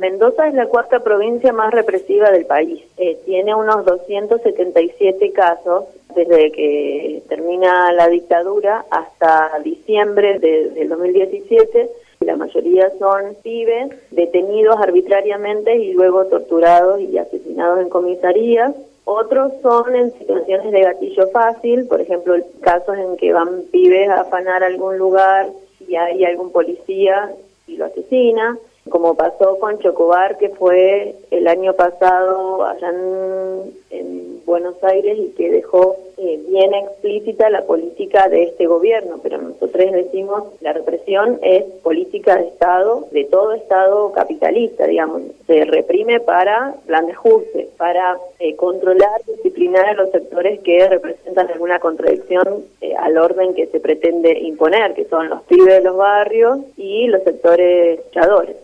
Mendoza es la cuarta provincia más represiva del país. Eh, tiene unos 277 casos desde que termina la dictadura hasta diciembre de, del 2017. La mayoría son pibes detenidos arbitrariamente y luego torturados y asesinados en comisarías. Otros son en situaciones de gatillo fácil, por ejemplo, casos en que van pibes a afanar algún lugar y hay algún policía y lo asesina como pasó con Chocobar, que fue el año pasado allá en, Buenos Aires y que dejó eh, bien explícita la política de este gobierno. Pero nosotros decimos la represión es política de Estado, de todo Estado capitalista, digamos. Se reprime para plan de ajuste, para eh, controlar, disciplinar a los sectores que representan alguna contradicción eh, al orden que se pretende imponer, que son los pibes de los barrios y los sectores luchadores.